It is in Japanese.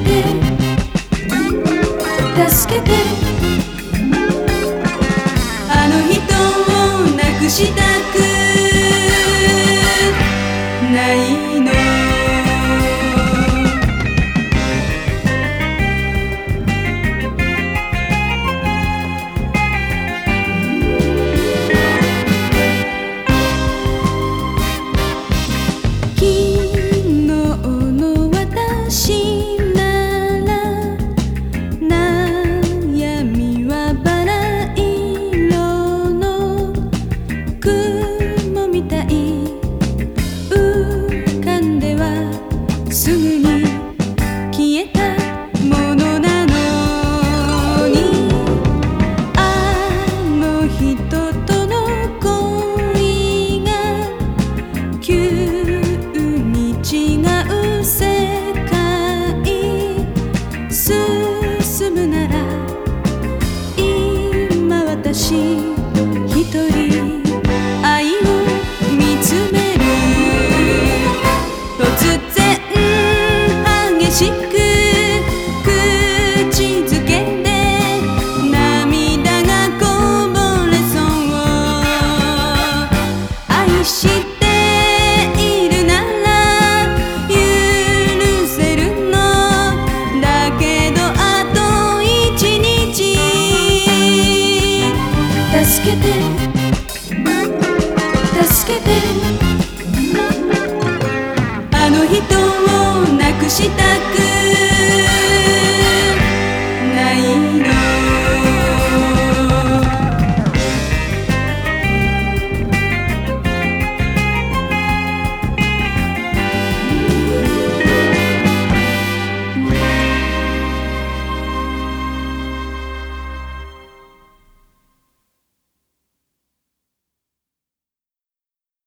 て。助けて。あの人を亡くした。助けて。助けて。あの人をなくしたく